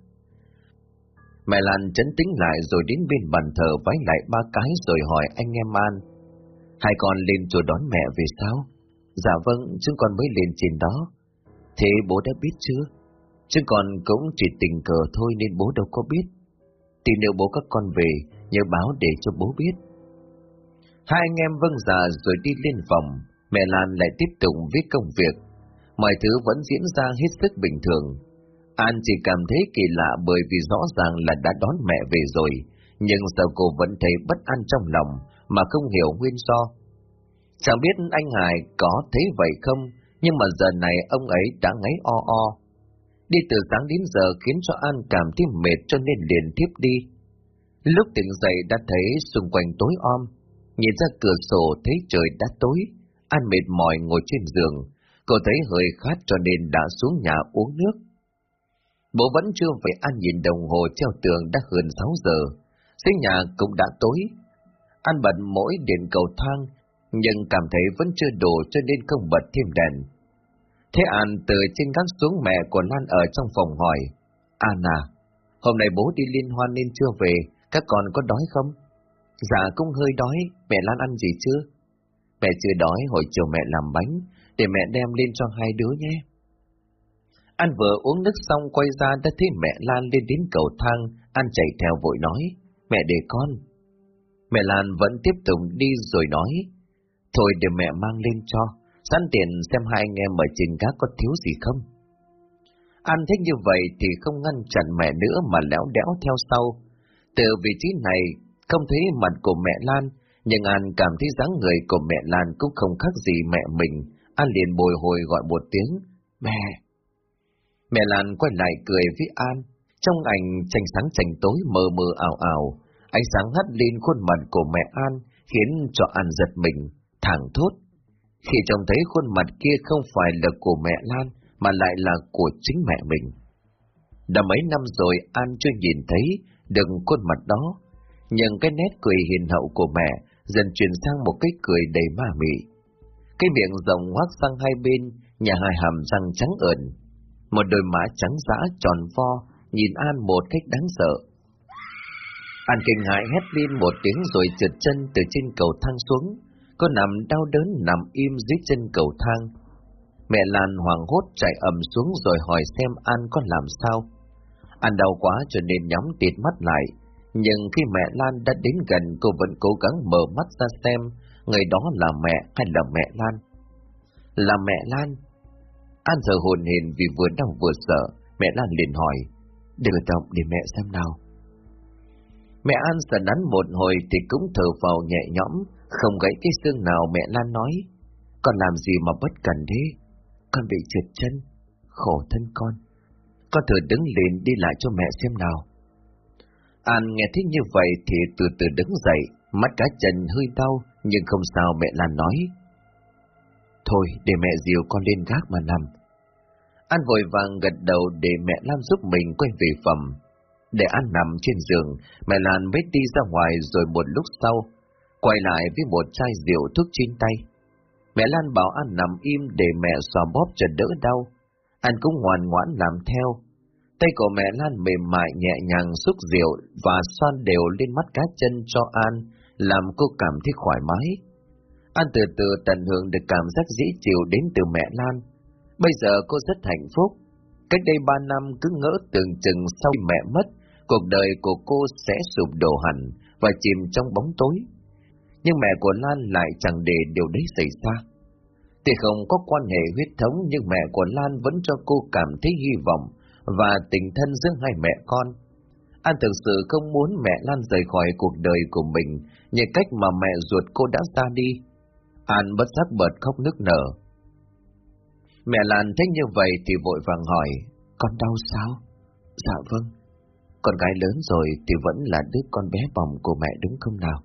Mẹ Lan chấn tĩnh lại rồi đến bên bàn thờ vái lại ba cái rồi hỏi anh em An. Hai con lên chùa đón mẹ về sao? Dạ vâng, chúng con mới lên trên đó. Thế bố đã biết chưa? Chúng con cũng chỉ tình cờ thôi nên bố đâu có biết. Thì nếu bố các con về, nhớ báo để cho bố biết. Hai anh em vâng dạ rồi đi lên phòng, mẹ Lan lại tiếp tục viết công việc. Mọi thứ vẫn diễn ra hết sức bình thường. An chỉ cảm thấy kỳ lạ bởi vì rõ ràng là đã đón mẹ về rồi, nhưng sao cô vẫn thấy bất an trong lòng mà không hiểu nguyên do. Chẳng biết anh Hải có thấy vậy không, nhưng mà giờ này ông ấy đã ngáy o o. Đi từ sáng đến giờ khiến cho An cảm thấy mệt cho nên liền tiếp đi. Lúc tỉnh dậy đã thấy xung quanh tối om, nhìn ra cửa sổ thấy trời đã tối, An mệt mỏi ngồi trên giường, cô thấy hơi khát cho nên đã xuống nhà uống nước. Bố vẫn chưa về An nhìn đồng hồ treo tường đã hơn 6 giờ, dưới nhà cũng đã tối. An bật mỗi điện cầu thang, nhưng cảm thấy vẫn chưa đủ cho nên không bật thêm đèn. Thế An từ trên gác xuống mẹ của Lan ở trong phòng hỏi, An à, hôm nay bố đi liên hoan nên chưa về, các con có đói không? Dạ cũng hơi đói, mẹ Lan ăn gì chưa? Mẹ chưa đói, hồi chiều mẹ làm bánh, để mẹ đem lên cho hai đứa nhé. An vừa uống nước xong quay ra đã thấy mẹ Lan lên đến cầu thang, An chạy theo vội nói, mẹ để con. Mẹ Lan vẫn tiếp tục đi rồi nói, thôi để mẹ mang lên cho, sẵn tiền xem hai anh em ở trên gác có thiếu gì không. An thích như vậy thì không ngăn chặn mẹ nữa mà léo đẽo theo sau. Từ vị trí này, không thấy mặt của mẹ Lan, nhưng An cảm thấy dáng người của mẹ Lan cũng không khác gì mẹ mình. An liền bồi hồi gọi một tiếng, mẹ. Mẹ Lan quay lại cười với An, trong ảnh tranh sáng tranh tối mờ mờ ảo ảo, ánh sáng hắt lên khuôn mặt của mẹ An, khiến cho An giật mình, thẳng thốt. Khi trông thấy khuôn mặt kia không phải là của mẹ Lan, mà lại là của chính mẹ mình. Đã mấy năm rồi An chưa nhìn thấy được khuôn mặt đó, nhưng cái nét cười hiền hậu của mẹ dần chuyển sang một cái cười đầy ma mị. Cái miệng rồng hoác sang hai bên, nhà hai hàm răng trắng ẩn. Một đôi má trắng dã tròn vo, nhìn An một cách đáng sợ. An kinh hãi hét lên một tiếng rồi trượt chân từ trên cầu thang xuống. có nằm đau đớn nằm im dưới chân cầu thang. Mẹ Lan hoàng hốt chạy ầm xuống rồi hỏi xem An có làm sao. An đau quá cho nên nhắm tịt mắt lại, nhưng khi mẹ Lan đã đến gần cô vẫn cố gắng mở mắt ra xem người đó là mẹ hay là mẹ Lan. Là mẹ Lan. An giờ hồn hền vì vừa đau vừa sợ, mẹ Lan liền hỏi, đưa động để mẹ xem nào. Mẹ An sợ nắn một hồi thì cũng thở vào nhẹ nhõm, không gãy cái xương nào mẹ Lan nói. Con làm gì mà bất cần thế? Con bị trượt chân, khổ thân con. Con thử đứng lên đi lại cho mẹ xem nào. An nghe thấy như vậy thì từ từ đứng dậy, mắt cá chân hơi đau, nhưng không sao mẹ Lan nói. Thôi, để mẹ dìu con lên gác mà nằm. An vội vàng gật đầu để mẹ Lan giúp mình quay về phòng. Để An nằm trên giường, mẹ Lan mới đi ra ngoài rồi một lúc sau, quay lại với một chai rượu thuốc trên tay. Mẹ Lan bảo An nằm im để mẹ xòa bóp cho đỡ đau. An cũng ngoan ngoãn làm theo, Tay của mẹ Lan mềm mại nhẹ nhàng xúc rượu và xoan đều lên mắt cá chân cho An, làm cô cảm thấy thoải mái. An từ từ tận hưởng được cảm giác dễ chịu đến từ mẹ Lan. Bây giờ cô rất hạnh phúc. Cách đây ba năm cứ ngỡ tưởng chừng sau mẹ mất, cuộc đời của cô sẽ sụp đổ hẳn và chìm trong bóng tối. Nhưng mẹ của Lan lại chẳng để điều đấy xảy ra. Tuy không có quan hệ huyết thống nhưng mẹ của Lan vẫn cho cô cảm thấy hy vọng và tình thân giữa hai mẹ con. An thực sự không muốn mẹ Lan rời khỏi cuộc đời của mình như cách mà mẹ ruột cô đã ra đi. An bất giác bật khóc nức nở. Mẹ Lan thấy như vậy thì vội vàng hỏi, con đau sao? Dạ vâng, con gái lớn rồi thì vẫn là đứa con bé bỏng của mẹ đúng không nào?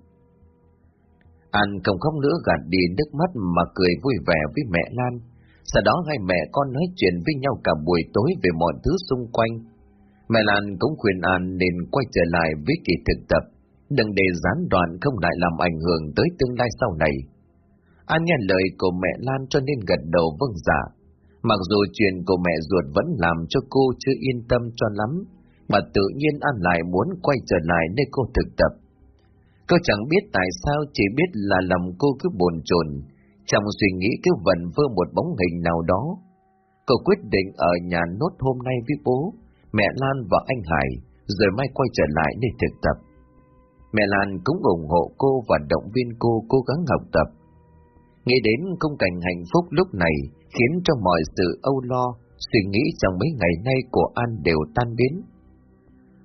An không khóc nữa gạt đi nước mắt mà cười vui vẻ với mẹ Lan. Sau đó hai mẹ con nói chuyện với nhau cả buổi tối về mọi thứ xung quanh. Mẹ Lan cũng khuyên An nên quay trở lại với kỳ thực tập, đừng để gián đoạn không lại làm ảnh hưởng tới tương lai sau này. An nghe lời của mẹ Lan cho nên gật đầu vâng giả. Mặc dù chuyện của mẹ ruột vẫn làm cho cô chưa yên tâm cho lắm, mà tự nhiên An lại muốn quay trở lại nơi cô thực tập. Cô chẳng biết tại sao, chỉ biết là lòng cô cứ bồn chồn trong suy nghĩ cứ vần vơ một bóng hình nào đó, cô quyết định ở nhà nốt hôm nay với bố, mẹ Lan và anh Hải, rồi mai quay trở lại để thực tập. Mẹ Lan cũng ủng hộ cô và động viên cô cố gắng học tập. Nghĩ đến công cảnh hạnh phúc lúc này khiến cho mọi sự âu lo, suy nghĩ trong mấy ngày nay của An đều tan biến.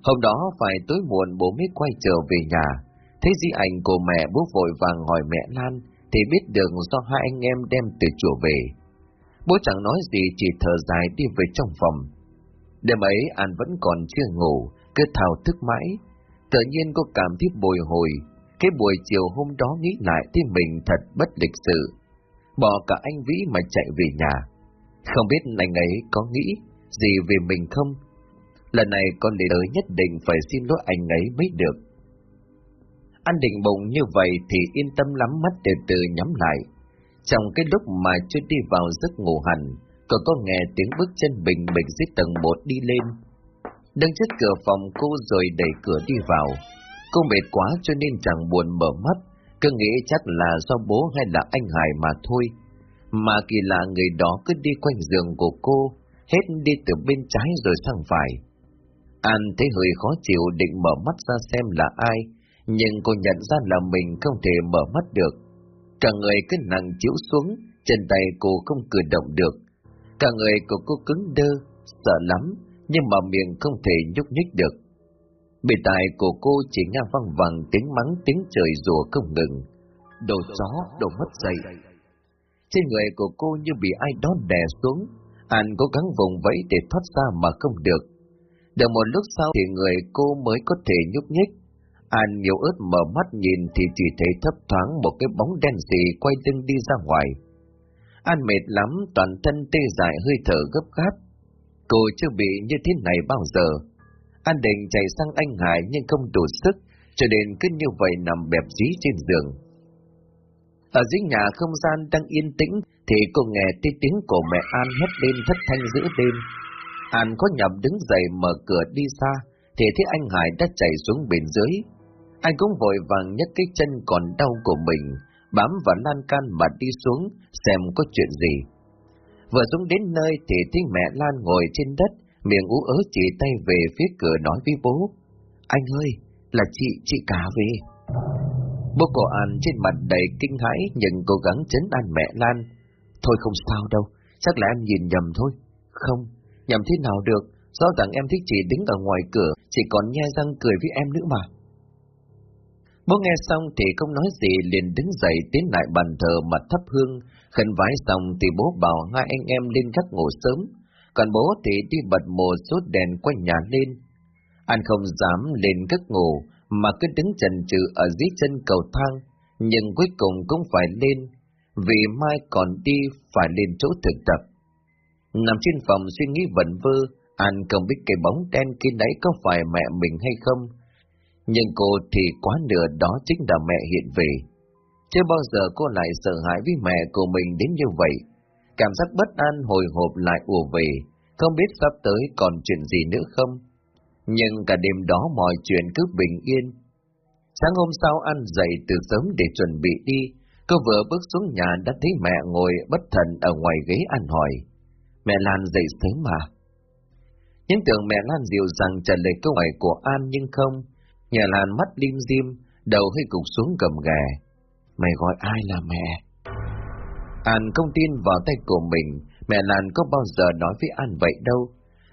Hôm đó phải tối muộn bố mới quay trở về nhà, thấy di ảnh của mẹ bố vội vàng hỏi mẹ Lan thì biết được do hai anh em đem từ chùa về. Bố chẳng nói gì chỉ thở dài đi về trong phòng. Đêm ấy An vẫn còn chưa ngủ, cứ thao thức mãi. Tự nhiên cô cảm thấy bồi hồi, cái buổi chiều hôm đó nghĩ lại thì mình thật bất lịch sự. Bỏ cả anh Vĩ mà chạy về nhà. Không biết anh ấy có nghĩ gì về mình không? Lần này con lý tới nhất định phải xin lỗi anh ấy mới được. Anh định bụng như vậy thì yên tâm lắm mắt từ từ nhắm lại. Trong cái lúc mà chưa đi vào giấc ngủ hẳn, cậu có nghe tiếng bước chân bình bình dưới tầng một đi lên. Đứng trước cửa phòng cô rồi đẩy cửa đi vào. Cô mệt quá cho nên chẳng buồn mở mắt, cứ nghĩ chắc là do bố hay là anh Hải mà thôi. Mà kỳ lạ người đó cứ đi quanh giường của cô, hết đi từ bên trái rồi sang phải. An thấy hơi khó chịu định mở mắt ra xem là ai, nhưng cô nhận ra là mình không thể mở mắt được. Cả người cứ nặng chiếu xuống, chân tay cô không cử động được. Cả người của cô cứng đơ, sợ lắm, nhưng mà miệng không thể nhúc nhích được. Bề tài của cô chỉ nghe văng vẳng tiếng mắng tiếng trời rùa không ngừng. Đồ chó, đồ mất dậy. Trên người của cô như bị ai đó đè xuống, An cố gắng vùng vẫy để thoát ra mà không được. Được một lúc sau thì người cô mới có thể nhúc nhích. An nhiều ớt mở mắt nhìn thì chỉ thấy thấp thoáng một cái bóng đen gì quay lưng đi ra ngoài. An mệt lắm, toàn thân tê dại hơi thở gấp gáp. Cô chưa bị như thế này bao giờ. An định chạy sang anh Hải nhưng không đủ sức, cho nên cứ như vậy nằm bẹp dí trên giường. Ở dưới nhà không gian đang yên tĩnh thì cô nghe tiếng tiếng của mẹ An hét lên thất thanh giữa đêm. An có nhầm đứng dậy mở cửa đi xa, thì thấy anh Hải đã chạy xuống bên dưới. Anh cũng vội vàng nhấc cái chân còn đau của mình, bám vào lan can mà đi xuống xem có chuyện gì. Vừa xuống đến nơi thì thấy mẹ Lan ngồi trên đất, miệng ú ớ chỉ tay về phía cửa nói với bố. Anh ơi, là chị, chị cả về. Bố cổ An trên mặt đầy kinh hãi nhưng cố gắng chấn an mẹ Lan. Thôi không sao đâu, chắc là em nhìn nhầm thôi. Không, nhầm thế nào được, rõ ràng em thích chị đứng ở ngoài cửa, chỉ còn nhe răng cười với em nữa mà. Bố nghe xong thì không nói gì liền đứng dậy tiến lại bàn thờ mặt thắp hương, khẩn vái xong thì bố bảo hai anh em lên gác ngủ sớm, còn bố thì đi bật một số đèn quanh nhà lên. Anh không dám lên gác ngủ mà cứ đứng chần chừ ở dưới chân cầu thang, nhưng cuối cùng cũng phải lên, vì mai còn đi phải lên chỗ thực tập. Nằm trên phòng suy nghĩ vẩn vơ, anh không biết cái bóng đen kia nãy có phải mẹ mình hay không, nhưng cô thì quá nửa đó chính là mẹ hiện về. Chưa bao giờ cô lại sợ hãi với mẹ của mình đến như vậy. Cảm giác bất an hồi hộp lại ùa về, không biết sắp tới còn chuyện gì nữa không. Nhưng cả đêm đó mọi chuyện cứ bình yên. Sáng hôm sau ăn dậy từ sớm để chuẩn bị đi, cô vừa bước xuống nhà đã thấy mẹ ngồi bất thần ở ngoài ghế ăn hỏi. Mẹ Lan dậy sớm mà. Những tưởng mẹ Lan dịu rằng trả lời câu hỏi của An nhưng không, Nhà Lan mắt lim dim, đầu hơi cục xuống gầm ghè. Mày gọi ai là mẹ? An không tin vào tay của mình, mẹ Lan có bao giờ nói với An vậy đâu.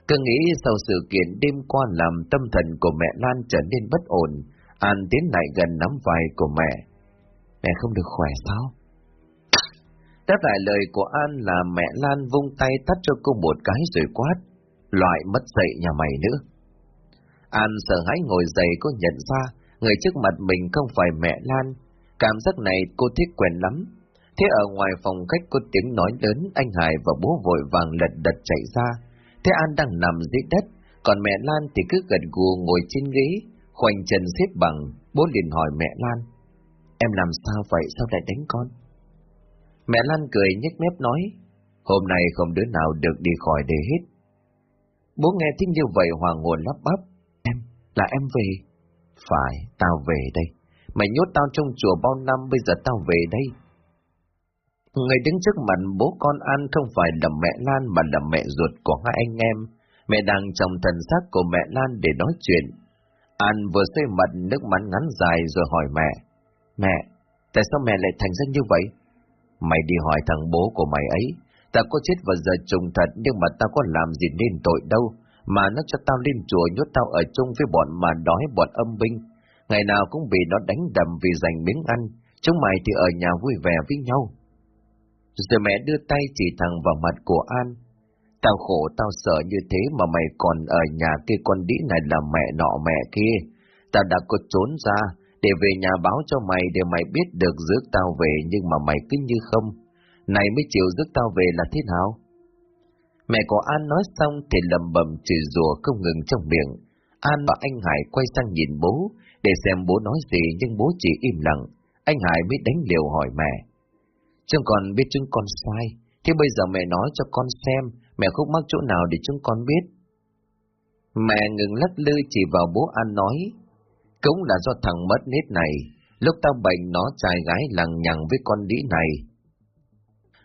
Cứ nghĩ sau sự kiện đêm qua làm tâm thần của mẹ Lan trở nên bất ổn, An tiến lại gần nắm vai của mẹ. Mẹ không được khỏe sao? Đáp lại lời của An là mẹ Lan vung tay tắt cho cô một cái rồi quát. Loại mất dậy nhà mày nữa. An sợ hãi ngồi dậy cô nhận ra, người trước mặt mình không phải mẹ Lan. Cảm giác này cô thích quen lắm. Thế ở ngoài phòng khách có tiếng nói lớn, anh Hải và bố vội vàng lật đật chạy ra. Thế An đang nằm dưới đất, còn mẹ Lan thì cứ gật gù ngồi trên ghế, khoanh chân xếp bằng, bố liền hỏi mẹ Lan. Em làm sao vậy, sao lại đánh con? Mẹ Lan cười nhếch mép nói, hôm nay không đứa nào được đi khỏi để hết. Bố nghe thích như vậy hoàng hồn lắp bắp, là em về. Phải, tao về đây. Mày nhốt tao trong chùa bao năm, bây giờ tao về đây. Người đứng trước mặt bố con An không phải là mẹ Lan mà là mẹ ruột của hai anh em. Mẹ đang trong thần xác của mẹ Lan để nói chuyện. An vừa xây mặt nước mắt ngắn dài rồi hỏi mẹ. Mẹ, tại sao mẹ lại thành ra như vậy? Mày đi hỏi thằng bố của mày ấy. Ta có chết vào giờ trùng thật nhưng mà tao có làm gì nên tội đâu. Mà nó cho tao lên chùa nhốt tao ở chung với bọn mà đói, bọn âm binh. Ngày nào cũng bị nó đánh đầm vì giành miếng ăn. Chúng mày thì ở nhà vui vẻ với nhau. Rồi mẹ đưa tay chỉ thẳng vào mặt của An. Tao khổ tao sợ như thế mà mày còn ở nhà kia con đĩ này là mẹ nọ mẹ kia. Tao đã có trốn ra để về nhà báo cho mày để mày biết được rước tao về nhưng mà mày cứ như không. Này mới chịu rước tao về là thế nào? Mẹ của An nói xong thì lầm bầm chửi rủa không ngừng trong miệng. An và anh Hải quay sang nhìn bố để xem bố nói gì nhưng bố chỉ im lặng. Anh Hải mới đánh liều hỏi mẹ. Chúng còn biết chúng con sai, thế bây giờ mẹ nói cho con xem mẹ khúc mắc chỗ nào để chúng con biết. Mẹ ngừng lắc lư chỉ vào bố An nói, cũng là do thằng mất nết này, lúc tao bệnh nó trai gái lằng nhằng với con đĩ này.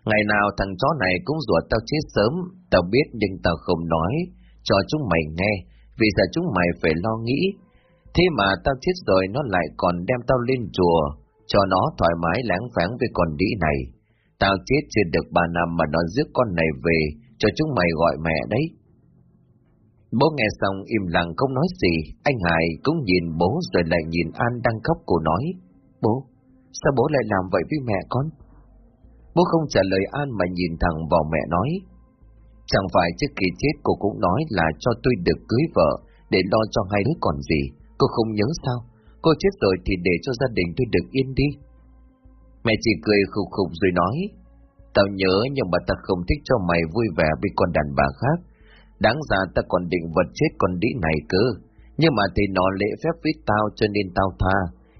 Ngày nào thằng chó này cũng rủa tao chết sớm, tao biết nhưng tao không nói, cho chúng mày nghe, vì giờ chúng mày phải lo nghĩ. Thế mà tao chết rồi nó lại còn đem tao lên chùa, cho nó thoải mái lãng pháng với con đĩ này. Tao chết chưa được ba năm mà nó rước con này về, cho chúng mày gọi mẹ đấy. Bố nghe xong im lặng không nói gì, anh Hải cũng nhìn bố rồi lại nhìn An đang khóc cô nói. Bố, sao bố lại làm vậy với mẹ con? Bố không trả lời An mà nhìn thẳng vào mẹ nói. Chẳng phải trước khi chết cô cũng nói là cho tôi được cưới vợ, để lo cho hai đứa còn gì. Cô không nhớ sao? Cô chết rồi thì để cho gia đình tôi được yên đi. Mẹ chỉ cười khục khục rồi nói. Tao nhớ nhưng mà ta không thích cho mày vui vẻ với con đàn bà khác. Đáng ra ta còn định vật chết con đĩ này cơ. Nhưng mà thì nó lễ phép với tao cho nên tao tha.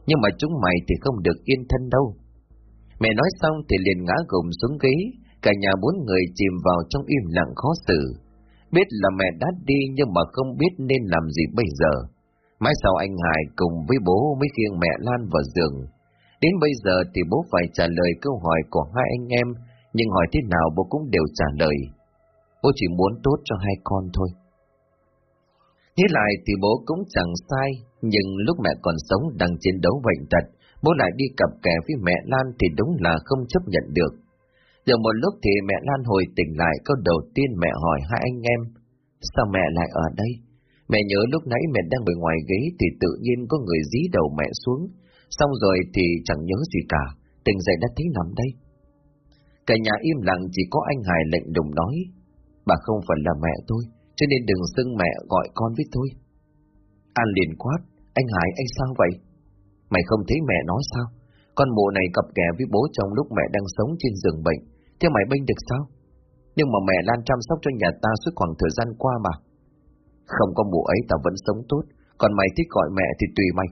Nhưng mà chúng mày thì không được yên thân đâu. Mẹ nói xong thì liền ngã gục xuống ghế. Cả nhà bốn người chìm vào trong im lặng khó xử. Biết là mẹ đã đi nhưng mà không biết nên làm gì bây giờ. Mãi sau anh Hải cùng với bố mới khiêng mẹ Lan vào giường. Đến bây giờ thì bố phải trả lời câu hỏi của hai anh em nhưng hỏi thế nào bố cũng đều trả lời. Bố chỉ muốn tốt cho hai con thôi. Nghĩ lại thì bố cũng chẳng sai, nhưng lúc mẹ còn sống đang chiến đấu bệnh tật, bố lại đi cặp kè với mẹ Lan thì đúng là không chấp nhận được. Giờ một lúc thì mẹ Lan hồi tỉnh lại câu đầu tiên mẹ hỏi hai anh em, sao mẹ lại ở đây? Mẹ nhớ lúc nãy mẹ đang ngồi ngoài ghế thì tự nhiên có người dí đầu mẹ xuống, xong rồi thì chẳng nhớ gì cả, tỉnh dậy đã thấy nằm đây. Cả nhà im lặng chỉ có anh Hải lệnh đùng nói. Bà không phải là mẹ tôi, cho nên đừng xưng mẹ gọi con với tôi. An liền quát, anh Hải anh sao vậy? Mày không thấy mẹ nói sao? Con mụ này cặp kè với bố trong lúc mẹ đang sống trên giường bệnh, thế mày bênh được sao? Nhưng mà mẹ Lan chăm sóc cho nhà ta suốt khoảng thời gian qua mà. Không có mụ ấy ta vẫn sống tốt, còn mày thích gọi mẹ thì tùy mày.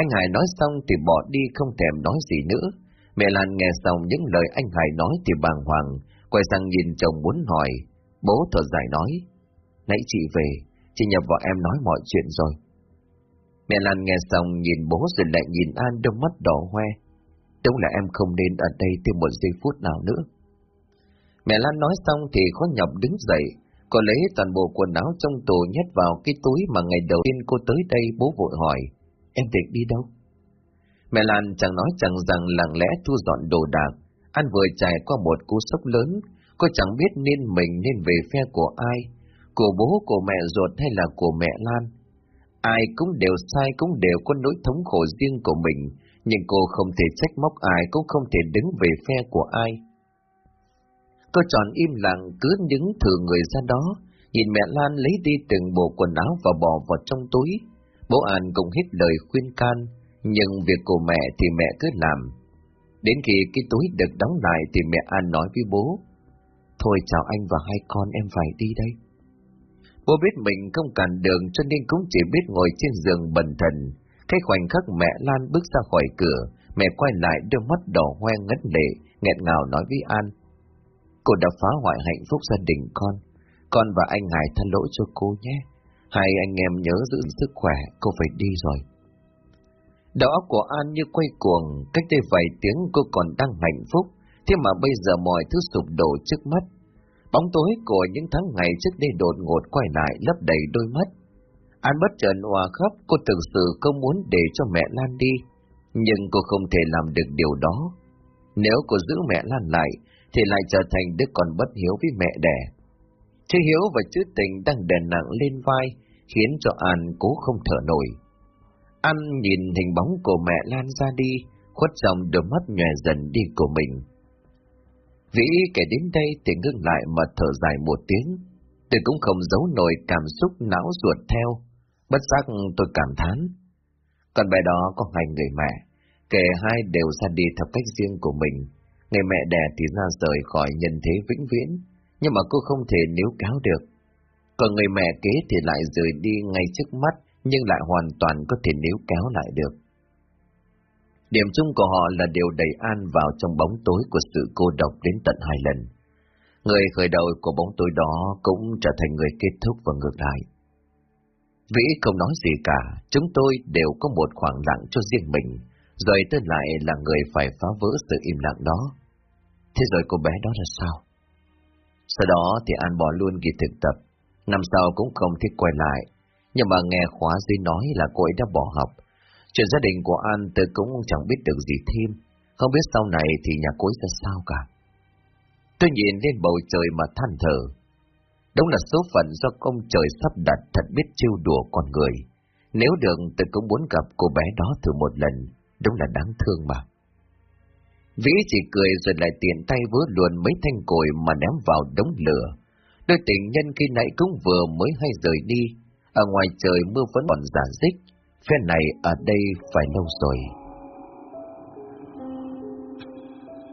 Anh Hải nói xong thì bỏ đi không thèm nói gì nữa, Mẹ Lan nghe xong những lời anh Hải nói thì bàng hoàng, quay sang nhìn chồng muốn hỏi. Bố thở dài nói, nãy chị về, chị nhập vào em nói mọi chuyện rồi. Mẹ Lan nghe xong nhìn bố rồi lại nhìn An đôi mắt đỏ hoe. Đúng là em không nên ở đây thêm một giây phút nào nữa. Mẹ Lan nói xong thì khó nhọc đứng dậy, cô lấy toàn bộ quần áo trong tủ nhét vào cái túi mà ngày đầu tiên cô tới đây bố vội hỏi, em định đi đâu? Mẹ Lan chẳng nói chẳng rằng lặng lẽ thu dọn đồ đạc, An vừa trải qua một cú sốc lớn, cô chẳng biết nên mình nên về phe của ai, của bố, của mẹ ruột hay là của mẹ Lan. Ai cũng đều sai, cũng đều có nỗi thống khổ riêng của mình, nhưng cô không thể trách móc ai, cũng không thể đứng về phe của ai. Cô chọn im lặng cứ đứng thử người ra đó, nhìn mẹ Lan lấy đi từng bộ quần áo và bỏ vào trong túi. Bố An cũng hết lời khuyên can, nhưng việc của mẹ thì mẹ cứ làm. Đến khi cái túi được đóng lại thì mẹ An nói với bố. Thôi chào anh và hai con em phải đi đây. Bố biết mình không cản đường cho nên cũng chỉ biết ngồi trên giường bần thần. Cái khoảnh khắc mẹ Lan bước ra khỏi cửa, mẹ quay lại đôi mắt đỏ hoe ngất lệ, nghẹn ngào nói với An. Cô đã phá hoại hạnh phúc gia đình con. Con và anh Hải tha lỗi cho cô nhé. Hai anh em nhớ giữ sức khỏe, cô phải đi rồi. Đầu óc của An như quay cuồng, cách đây vài tiếng cô còn đang hạnh phúc, thế mà bây giờ mọi thứ sụp đổ trước mắt. Bóng tối của những tháng ngày trước đây đột ngột quay lại lấp đầy đôi mắt. An bất chợt hòa khóc, cô thực sự không muốn để cho mẹ Lan đi, nhưng cô không thể làm được điều đó. Nếu cô giữ mẹ Lan lại, thì lại trở thành đứa con bất hiếu với mẹ đẻ. Chứ hiếu và chữ tình đang đè nặng lên vai, khiến cho An cố không thở nổi. An nhìn hình bóng của mẹ Lan ra đi, khuất dòng đôi mắt nhòe dần đi của mình. Vĩ kể đến đây thì ngưng lại mà thở dài một tiếng. Tôi cũng không giấu nổi cảm xúc não ruột theo. Bất giác tôi cảm thán. Còn bài đó có hai người mẹ, kể hai đều ra đi theo cách riêng của mình. Người mẹ đẻ thì ra rời khỏi nhân thế vĩnh viễn, nhưng mà cô không thể níu cáo được. Còn người mẹ kế thì lại rời đi ngay trước mắt, nhưng lại hoàn toàn có thể níu kéo lại được. Điểm chung của họ là đều đầy an vào trong bóng tối của sự cô độc đến tận hai lần. Người khởi đầu của bóng tối đó cũng trở thành người kết thúc và ngược lại. Vĩ không nói gì cả, chúng tôi đều có một khoảng lặng cho riêng mình, rồi tôi lại là người phải phá vỡ sự im lặng đó. Thế rồi cô bé đó là sao? Sau đó thì An bỏ luôn ghi thực tập, năm sau cũng không thích quay lại, nhưng mà nghe khóa dưới nói là cô ấy đã bỏ học, Chuyện gia đình của An tôi cũng chẳng biết được gì thêm, không biết sau này thì nhà cuối ra sao cả. Tôi nhìn lên bầu trời mà than thở. Đúng là số phận do công trời sắp đặt thật biết trêu đùa con người. Nếu được tôi cũng muốn gặp cô bé đó thử một lần, đúng là đáng thương mà. Vĩ chỉ cười rồi lại tiện tay vớ luồn mấy thanh cồi mà ném vào đống lửa. Đôi tình nhân khi nãy cũng vừa mới hay rời đi, ở ngoài trời mưa vẫn còn giả dích, Phen này ở đây phải lâu rồi.